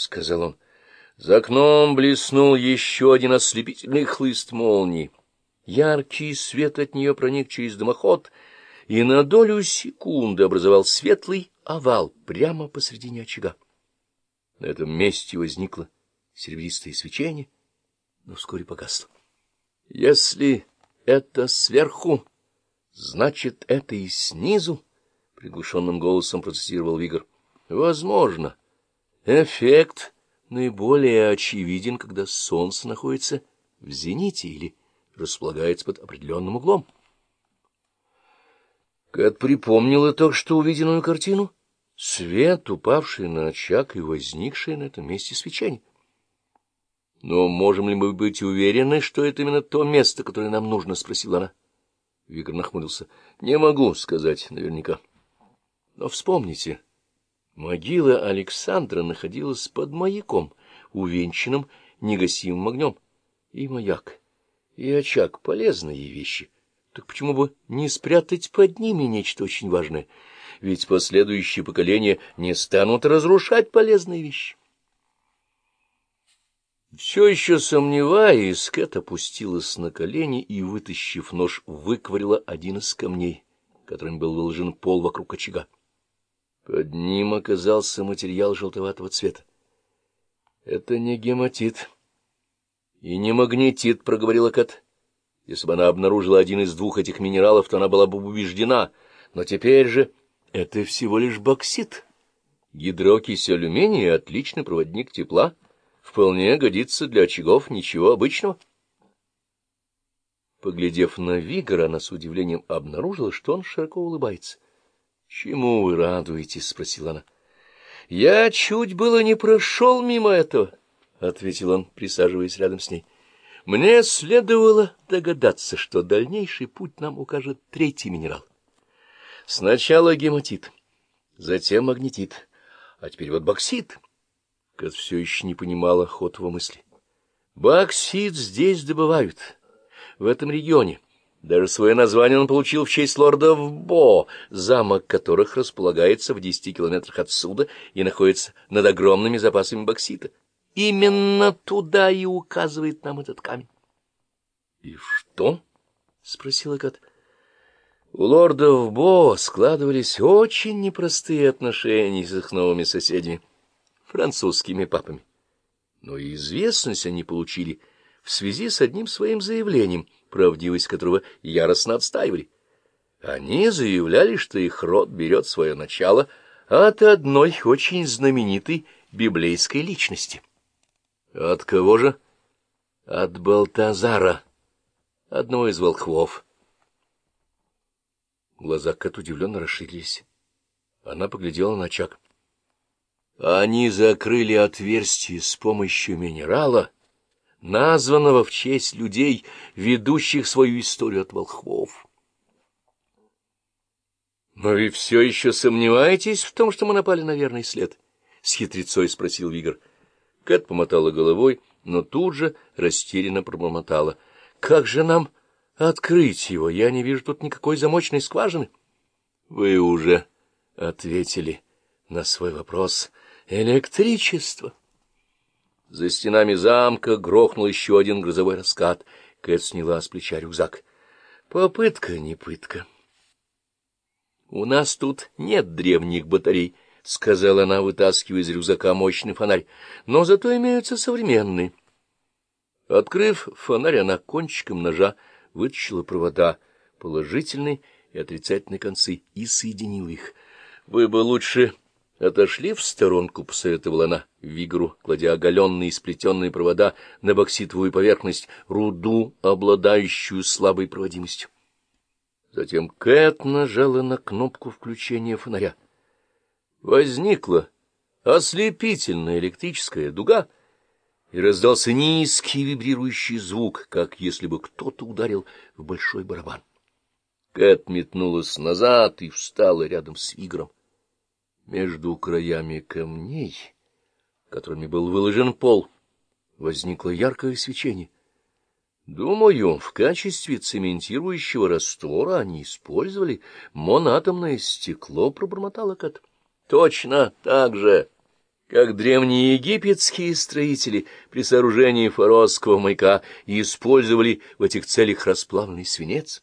сказал он. За окном блеснул еще один ослепительный хлыст молнии. Яркий свет от нее проник через дымоход и на долю секунды образовал светлый овал прямо посредине очага. На этом месте возникло серебристое свечение, но вскоре погасло. — Если это сверху, значит, это и снизу, — приглушенным голосом процессировал Вигр. — Возможно. Эффект наиболее очевиден, когда солнце находится в зените или располагается под определенным углом. Кэт припомнила только что увиденную картину. Свет, упавший на очаг и возникший на этом месте свечение. Но можем ли мы быть уверены, что это именно то место, которое нам нужно? — спросила она. Виктор нахмурился. — Не могу сказать наверняка. Но вспомните, могила Александра находилась под маяком, увенчанным негасимым огнем. И маяк, и очаг — полезные вещи. Так почему бы не спрятать под ними нечто очень важное? Ведь последующие поколения не станут разрушать полезные вещи. Все еще сомневаясь, Кэт опустилась на колени и, вытащив нож, выковырила один из камней, которым был выложен пол вокруг очага. Под ним оказался материал желтоватого цвета. — Это не гематит и не магнетит, — проговорила Кэт. Если бы она обнаружила один из двух этих минералов, то она была бы убеждена. Но теперь же это всего лишь боксит. Гидрокись алюминия — отличный проводник тепла — вполне годится для очагов ничего обычного. Поглядев на Вигора, она с удивлением обнаружила, что он широко улыбается. — Чему вы радуетесь? — спросила она. — Я чуть было не прошел мимо этого, — ответил он, присаживаясь рядом с ней. — Мне следовало догадаться, что дальнейший путь нам укажет третий минерал. Сначала гематит, затем магнетит, а теперь вот боксит — Кэт все еще не понимала ход его мысли. Боксит здесь добывают, в этом регионе. Даже свое название он получил в честь лордов Бо, замок которых располагается в десяти километрах отсюда и находится над огромными запасами боксита. Именно туда и указывает нам этот камень. — И что? — спросила Кат. У лордов Бо складывались очень непростые отношения с их новыми соседями французскими папами. Но и известность они получили в связи с одним своим заявлением, правдивость которого яростно отстаивали. Они заявляли, что их род берет свое начало от одной очень знаменитой библейской личности. От кого же? От Балтазара, одного из волхвов. Глаза Кэт удивленно расширились. Она поглядела на очаг. Они закрыли отверстие с помощью минерала, названного в честь людей, ведущих свою историю от волхвов. — Но вы все еще сомневаетесь в том, что мы напали на верный след? — с хитрецой спросил Вигр. Кэт помотала головой, но тут же растерянно пробормотала. — Как же нам открыть его? Я не вижу тут никакой замочной скважины. — Вы уже ответили на свой вопрос, Электричество! За стенами замка грохнул еще один грозовой раскат. Кэт сняла с плеча рюкзак. Попытка не пытка. — У нас тут нет древних батарей, — сказала она, вытаскивая из рюкзака мощный фонарь, — но зато имеются современные. Открыв фонарь, она кончиком ножа вытащила провода, положительные и отрицательные концы, и соединила их. — Вы бы лучше Отошли в сторонку, — посоветовала она Вигру, кладя оголенные сплетенные провода на бокситовую поверхность, руду, обладающую слабой проводимостью. Затем Кэт нажала на кнопку включения фонаря. Возникла ослепительная электрическая дуга, и раздался низкий вибрирующий звук, как если бы кто-то ударил в большой барабан. Кэт метнулась назад и встала рядом с Вигром. Между краями камней, которыми был выложен пол, возникло яркое свечение. Думаю, в качестве цементирующего раствора они использовали монатомное стекло, пробормотала Кат. Точно так же. как древние египетские строители при сооружении фароского маяка использовали в этих целях расплавленный свинец.